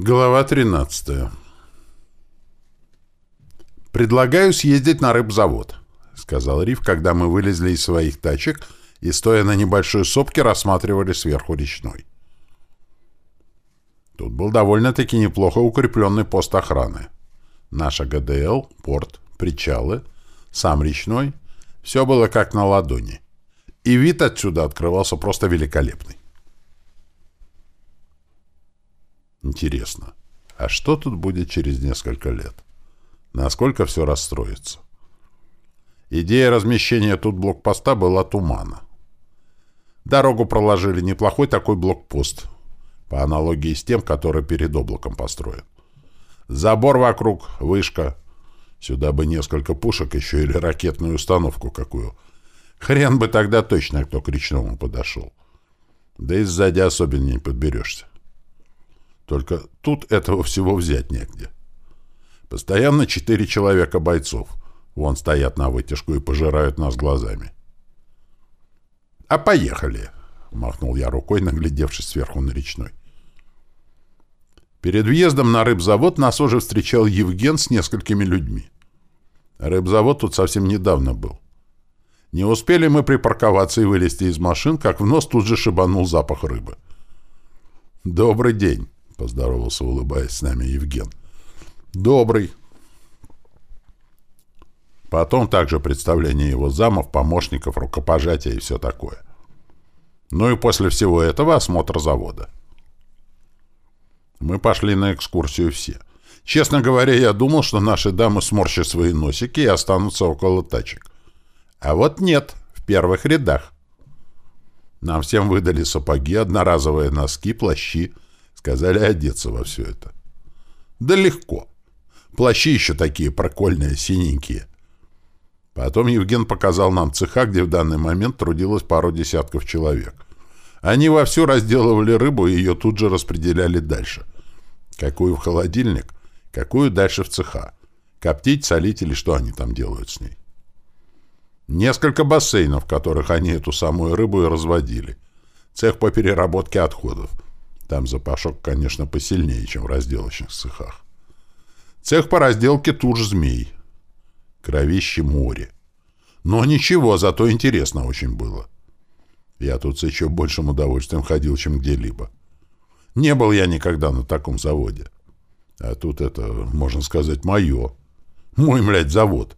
Глава 13. «Предлагаю съездить на рыбзавод», — сказал Риф, когда мы вылезли из своих тачек и, стоя на небольшой сопке, рассматривали сверху речной. Тут был довольно-таки неплохо укрепленный пост охраны. Наша ГДЛ, порт, причалы, сам речной — все было как на ладони. И вид отсюда открывался просто великолепный. Интересно, а что тут будет через несколько лет? Насколько все расстроится? Идея размещения тут блокпоста была тумана. Дорогу проложили неплохой такой блокпост, по аналогии с тем, который перед облаком построен. Забор вокруг, вышка. Сюда бы несколько пушек еще или ракетную установку какую. Хрен бы тогда точно кто к речному подошел. Да и сзади особенно не подберешься. Только тут этого всего взять негде. Постоянно четыре человека бойцов. Вон стоят на вытяжку и пожирают нас глазами. «А поехали!» — махнул я рукой, наглядевшись сверху на речной. Перед въездом на рыбзавод нас уже встречал Евген с несколькими людьми. Рыбзавод тут совсем недавно был. Не успели мы припарковаться и вылезти из машин, как в нос тут же шибанул запах рыбы. «Добрый день!» Поздоровался, улыбаясь с нами Евген. «Добрый». Потом также представление его замов, помощников, рукопожатия и все такое. Ну и после всего этого осмотр завода. Мы пошли на экскурсию все. Честно говоря, я думал, что наши дамы сморщат свои носики и останутся около тачек. А вот нет, в первых рядах. Нам всем выдали сапоги, одноразовые носки, плащи, Сказали одеться во все это. Да легко. Плащи еще такие прокольные, синенькие. Потом Евген показал нам цеха, где в данный момент трудилось пару десятков человек. Они вовсю разделывали рыбу и ее тут же распределяли дальше. Какую в холодильник, какую дальше в цеха. Коптить, солить или что они там делают с ней. Несколько бассейнов, в которых они эту самую рыбу и разводили. Цех по переработке отходов. Там запашок, конечно, посильнее, чем в разделочных цехах. Цех по разделке туш змей. Кровище море. Но ничего, зато интересно очень было. Я тут с еще большим удовольствием ходил, чем где-либо. Не был я никогда на таком заводе. А тут это, можно сказать, мое. Мой, млядь, завод.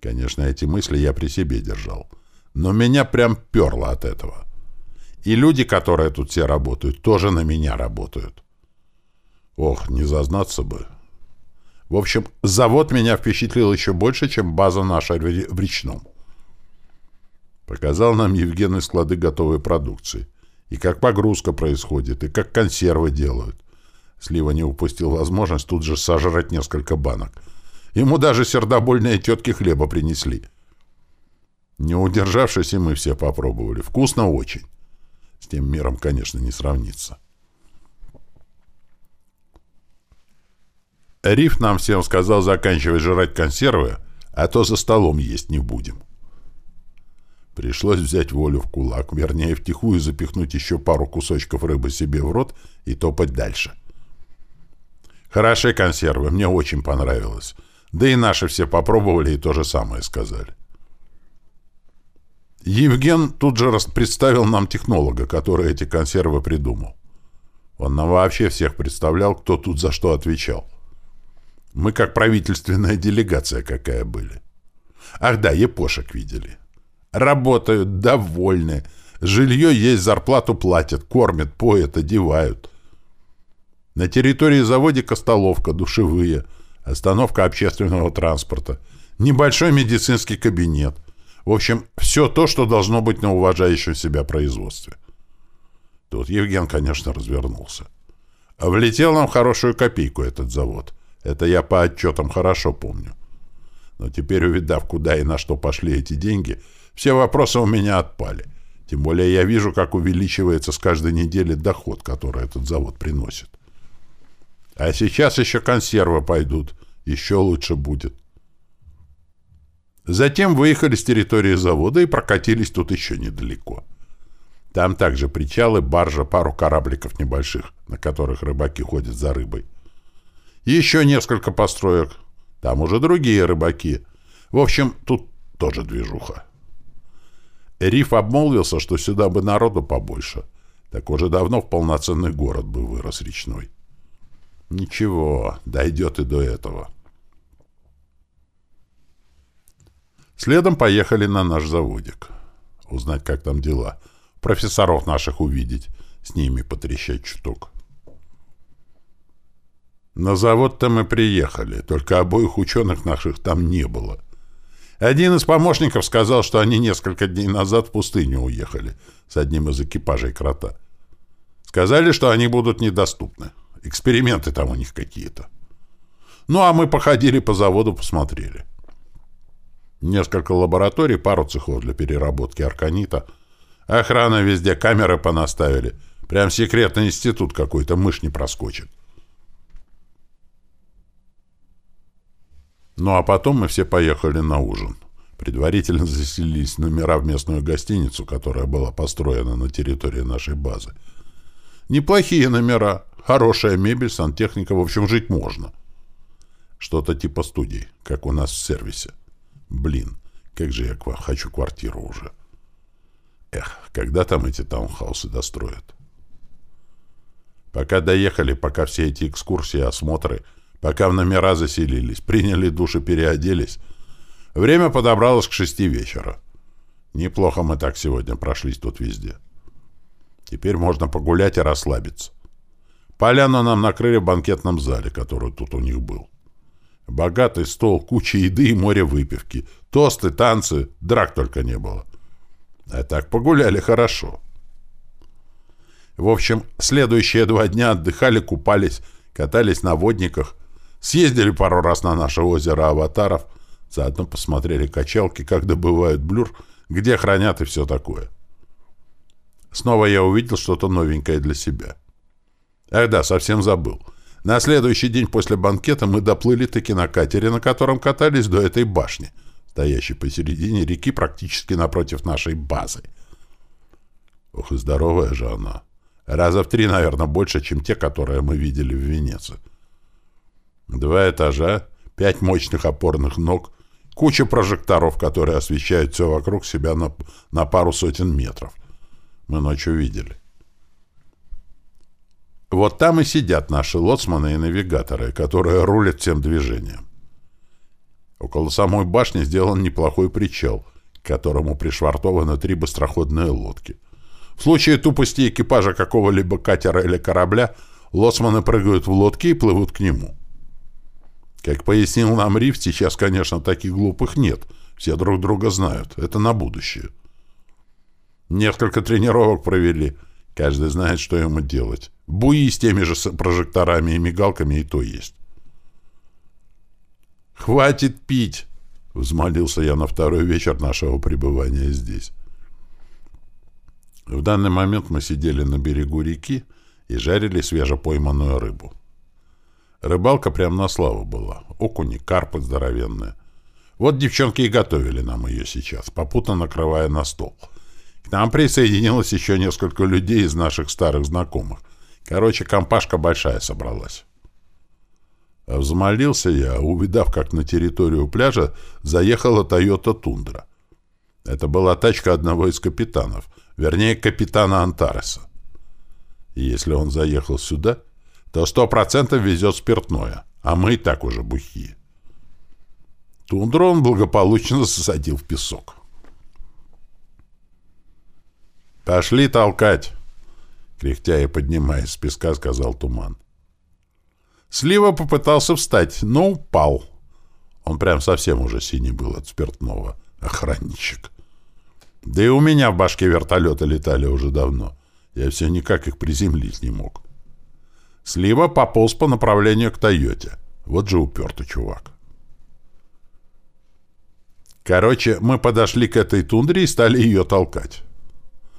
Конечно, эти мысли я при себе держал. Но меня прям перло от этого. И люди, которые тут все работают, тоже на меня работают. Ох, не зазнаться бы. В общем, завод меня впечатлил еще больше, чем база наша в речном. Показал нам Евгений склады готовой продукции. И как погрузка происходит, и как консервы делают. Слива не упустил возможность тут же сожрать несколько банок. Ему даже сердобольные тетки хлеба принесли. Не удержавшись, и мы все попробовали. Вкусно очень. С тем миром, конечно, не сравнится. Риф нам всем сказал заканчивать жрать консервы, а то за столом есть не будем. Пришлось взять волю в кулак, вернее, втихую запихнуть еще пару кусочков рыбы себе в рот и топать дальше. Хорошие консервы, мне очень понравилось. Да и наши все попробовали и то же самое сказали. Евген тут же представил нам технолога, который эти консервы придумал. Он нам вообще всех представлял, кто тут за что отвечал. Мы как правительственная делегация какая были. Ах да, епошек видели. Работают, довольны. Жилье есть, зарплату платят, кормят, поят, одевают. На территории заводика столовка, душевые, остановка общественного транспорта, небольшой медицинский кабинет — в общем, все то, что должно быть на уважающем себя производстве. Тут Евген, конечно, развернулся. А влетел нам хорошую копейку этот завод. Это я по отчетам хорошо помню. Но теперь, увидав, куда и на что пошли эти деньги, все вопросы у меня отпали. Тем более я вижу, как увеличивается с каждой недели доход, который этот завод приносит. А сейчас еще консервы пойдут. Еще лучше будет. Затем выехали с территории завода и прокатились тут еще недалеко. Там также причалы, баржа, пару корабликов небольших, на которых рыбаки ходят за рыбой. Еще несколько построек. Там уже другие рыбаки. В общем, тут тоже движуха. Риф обмолвился, что сюда бы народу побольше. Так уже давно в полноценный город бы вырос речной. Ничего, дойдет и до этого. Следом поехали на наш заводик. Узнать, как там дела. Профессоров наших увидеть. С ними потрещать чуток. На завод-то мы приехали, только обоих ученых наших там не было. Один из помощников сказал, что они несколько дней назад в пустыню уехали с одним из экипажей крота. Сказали, что они будут недоступны. Эксперименты там у них какие-то. Ну, а мы походили по заводу, посмотрели. Несколько лабораторий, пару цехов для переработки арканита. Охрана везде, камеры понаставили. Прям секретный институт какой-то, мышь не проскочит. Ну а потом мы все поехали на ужин. Предварительно заселились номера в местную гостиницу, которая была построена на территории нашей базы. Неплохие номера, хорошая мебель, сантехника, в общем, жить можно. Что-то типа студии, как у нас в сервисе. Блин, как же я хочу квартиру уже. Эх, когда там эти таунхаусы достроят? Пока доехали, пока все эти экскурсии, осмотры — Пока в номера заселились, приняли душ и переоделись, время подобралось к шести вечера. Неплохо мы так сегодня прошлись тут везде. Теперь можно погулять и расслабиться. Поляну нам накрыли в банкетном зале, который тут у них был. Богатый стол, куча еды и море выпивки. Тосты, танцы, драк только не было. А так погуляли хорошо. В общем, следующие два дня отдыхали, купались, катались на водниках, Съездили пару раз на наше озеро аватаров, заодно посмотрели качалки, как добывают блюр, где хранят и все такое. Снова я увидел что-то новенькое для себя. Ах да, совсем забыл. На следующий день после банкета мы доплыли таки на катере, на котором катались до этой башни, стоящей посередине реки практически напротив нашей базы. Ох и здоровая же она. Раза в три, наверное, больше, чем те, которые мы видели в Венеции. Два этажа, пять мощных опорных ног, куча прожекторов, которые освещают все вокруг себя на, на пару сотен метров. Мы ночью видели. Вот там и сидят наши лоцманы и навигаторы, которые рулят всем движением. Около самой башни сделан неплохой причал, к которому пришвартованы три быстроходные лодки. В случае тупости экипажа какого-либо катера или корабля, лоцманы прыгают в лодки и плывут к нему. Как пояснил нам Риф, сейчас, конечно, таких глупых нет. Все друг друга знают. Это на будущее. Несколько тренировок провели. Каждый знает, что ему делать. Буи с теми же прожекторами и мигалками и то есть. «Хватит пить!» — взмолился я на второй вечер нашего пребывания здесь. В данный момент мы сидели на берегу реки и жарили свежепойманную рыбу. Рыбалка прям на славу была. Окуни, карпы здоровенные. Вот девчонки и готовили нам ее сейчас, попутно накрывая на стол. К нам присоединилось еще несколько людей из наших старых знакомых. Короче, компашка большая собралась. Взмолился я, увидав, как на территорию пляжа заехала Тойота Тундра. Это была тачка одного из капитанов, вернее, капитана Антареса. И если он заехал сюда, то сто процентов везет спиртное, а мы и так уже бухие. Тундру он благополучно засадил в песок. «Пошли толкать!» — кряхтя и поднимаясь с песка, сказал Туман. Слива попытался встать, но упал. Он прям совсем уже синий был от спиртного. Охранничек. Да и у меня в башке вертолеты летали уже давно. Я все никак их приземлить не мог. Слива пополз по направлению к Тойоте. Вот же упертый чувак. Короче, мы подошли к этой тундре и стали ее толкать.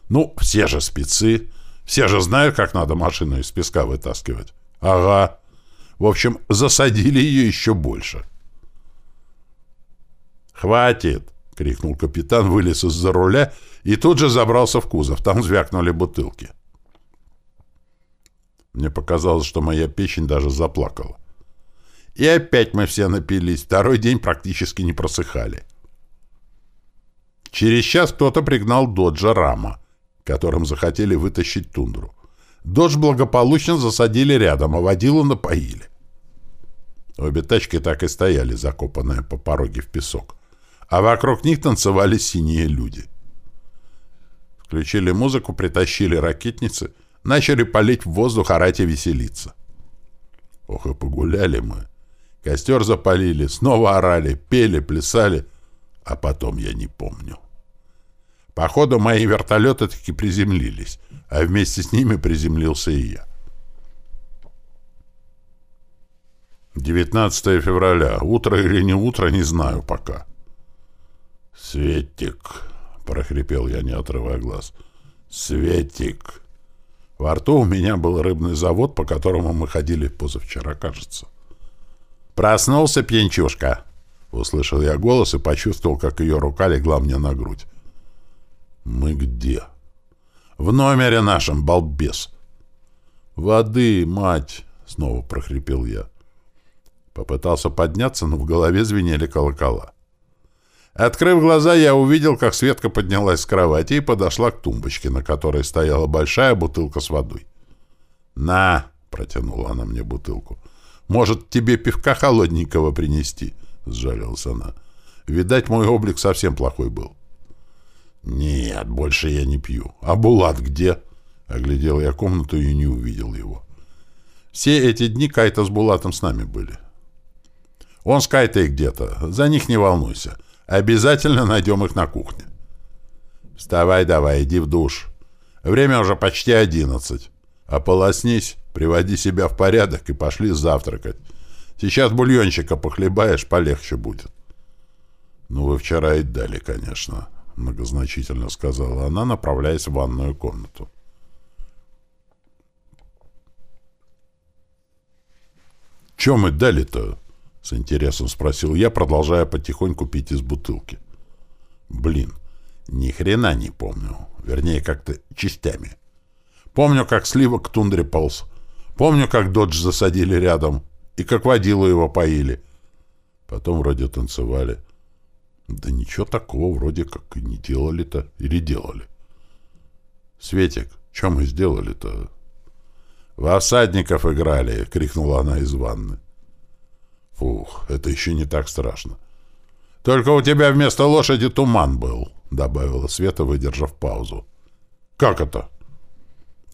Ну, все же спецы. Все же знают, как надо машину из песка вытаскивать. Ага. В общем, засадили ее еще больше. «Хватит!» — крикнул капитан, вылез из-за руля и тут же забрался в кузов. Там звякнули бутылки. Мне показалось, что моя печень даже заплакала. И опять мы все напились. Второй день практически не просыхали. Через час кто-то пригнал доджа Рама, которым захотели вытащить тундру. Додж благополучно засадили рядом, а водилу напоили. Обе тачки так и стояли, закопанные по пороге в песок. А вокруг них танцевали синие люди. Включили музыку, притащили ракетницы, начали палить в воздух, орать и веселиться. Ох, и погуляли мы. Костер запалили, снова орали, пели, плясали, а потом я не помню. Походу, мои вертолеты таки приземлились, а вместе с ними приземлился и я. 19 февраля. Утро или не утро, не знаю пока. «Светик!» — прохрипел я, не отрывая глаз. «Светик!» Во рту у меня был рыбный завод, по которому мы ходили позавчера, кажется. «Проснулся, пьянчушка!» Услышал я голос и почувствовал, как ее рука легла мне на грудь. «Мы где?» «В номере нашем, балбес!» «Воды, мать!» — снова прохрипел я. Попытался подняться, но в голове звенели колокола. Открыв глаза, я увидел, как Светка поднялась с кровати и подошла к тумбочке, на которой стояла большая бутылка с водой. «На!» — протянула она мне бутылку. «Может, тебе пивка холодненького принести?» — сжалилась она. «Видать, мой облик совсем плохой был». «Нет, больше я не пью. А Булат где?» Оглядел я комнату и не увидел его. Все эти дни Кайта с Булатом с нами были. Он с Кайтой где-то. За них не волнуйся. Обязательно найдем их на кухне. Вставай давай, иди в душ. Время уже почти одиннадцать. Ополоснись, приводи себя в порядок и пошли завтракать. Сейчас бульончика похлебаешь, полегче будет. Ну, вы вчера и дали, конечно, многозначительно сказала она, направляясь в ванную комнату. Чем мы дали-то? С интересом спросил я, продолжая потихоньку пить из бутылки. Блин, ни хрена не помню. Вернее, как-то частями. Помню, как сливок к тундре полз. Помню, как додж засадили рядом. И как водилу его поили. Потом вроде танцевали. Да ничего такого вроде как и не делали-то. Или делали. Светик, что мы сделали-то? «Во всадников играли!» — крикнула она из ванны. Фух, это еще не так страшно. Только у тебя вместо лошади туман был, добавила Света, выдержав паузу. Как это?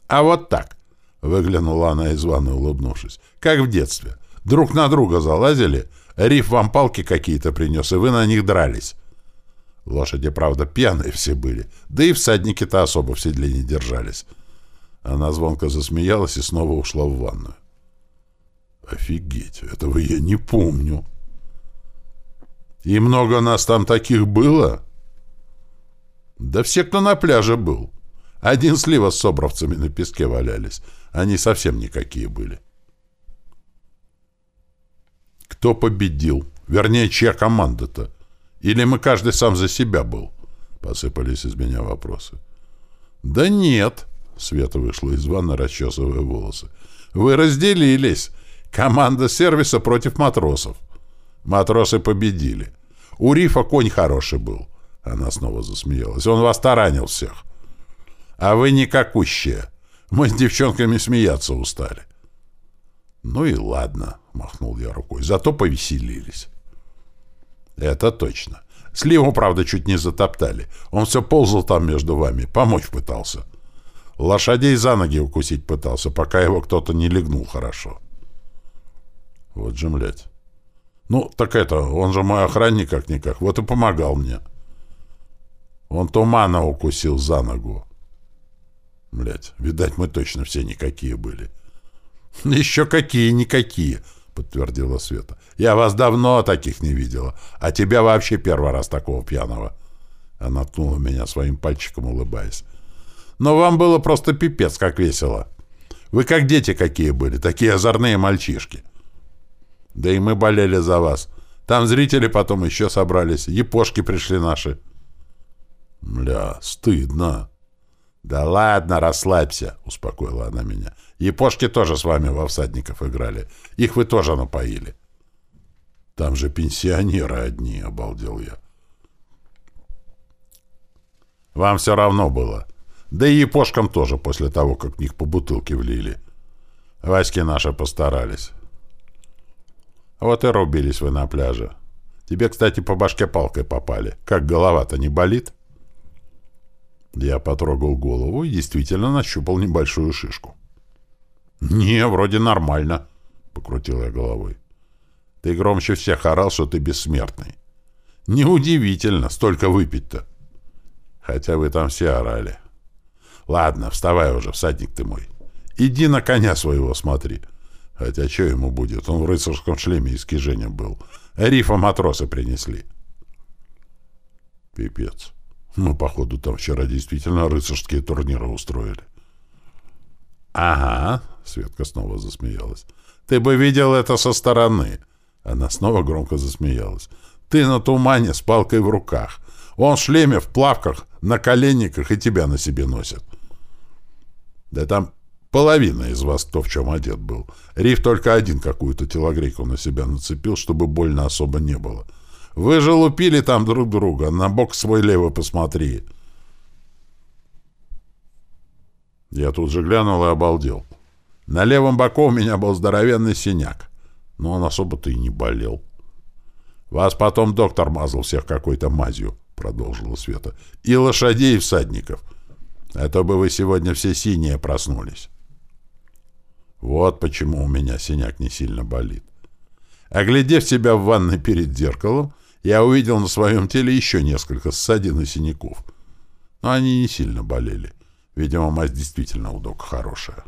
А вот так, выглянула она из ванны, улыбнувшись. Как в детстве. Друг на друга залазили, Риф вам палки какие-то принес, и вы на них дрались. Лошади, правда, пьяные все были, да и всадники-то особо в седле не держались. Она звонко засмеялась и снова ушла в ванную. Офигеть, этого я не помню. И много нас там таких было? Да все, кто на пляже был. Один слива с собровцами на песке валялись. Они совсем никакие были. Кто победил? Вернее, чья команда-то? Или мы каждый сам за себя был? Посыпались из меня вопросы. Да нет, Света вышла из ванны, расчесывая волосы. Вы разделились. Команда сервиса против матросов. Матросы победили. У Рифа конь хороший был. Она снова засмеялась. Он вас таранил всех. А вы никакущие. Мы с девчонками смеяться устали. Ну и ладно, махнул я рукой. Зато повеселились. Это точно. Сливу, правда, чуть не затоптали. Он все ползал там между вами. Помочь пытался. Лошадей за ноги укусить пытался, пока его кто-то не легнул хорошо. Вот же, блядь. Ну, так это, он же мой охранник как-никак, вот и помогал мне. Он тумана укусил за ногу. Блядь, видать, мы точно все никакие были. Еще какие никакие, подтвердила Света. Я вас давно таких не видела, а тебя вообще первый раз такого пьяного. Она ткнула меня своим пальчиком, улыбаясь. Но вам было просто пипец, как весело. Вы как дети какие были, такие озорные мальчишки. — да и мы болели за вас. Там зрители потом еще собрались. Япошки пришли наши. Мля, стыдно. Да ладно, расслабься, успокоила она меня. Япошки тоже с вами во всадников играли. Их вы тоже напоили. Там же пенсионеры одни, обалдел я. Вам все равно было. Да и япошкам тоже после того, как в них по бутылке влили. Васьки наши постарались. Вот и рубились вы на пляже. Тебе, кстати, по башке палкой попали. Как голова-то не болит? Я потрогал голову и действительно нащупал небольшую шишку. «Не, вроде нормально», — покрутил я головой. «Ты громче всех орал, что ты бессмертный». «Неудивительно, столько выпить-то». «Хотя вы там все орали». «Ладно, вставай уже, всадник ты мой. Иди на коня своего смотри». Хотя что ему будет? Он в рыцарском шлеме из кижения был. Рифа матросы принесли. Пипец. Мы, походу, там вчера действительно рыцарские турниры устроили. Ага, Светка снова засмеялась. Ты бы видел это со стороны. Она снова громко засмеялась. Ты на тумане с палкой в руках. Он в шлеме, в плавках, на коленниках и тебя на себе носит. Да там Половина из вас то, в чем одет был. Риф только один какую-то телогрейку на себя нацепил, чтобы больно особо не было. Вы же лупили там друг друга. На бок свой левый посмотри. Я тут же глянул и обалдел. На левом боку у меня был здоровенный синяк. Но он особо-то и не болел. «Вас потом доктор мазал всех какой-то мазью», — продолжила Света. «И лошадей, и всадников. А то бы вы сегодня все синие проснулись». Вот почему у меня синяк не сильно болит. Оглядев себя в ванной перед зеркалом, я увидел на своем теле еще несколько ссадин и синяков. Но они не сильно болели. Видимо, мазь действительно у дока хорошая.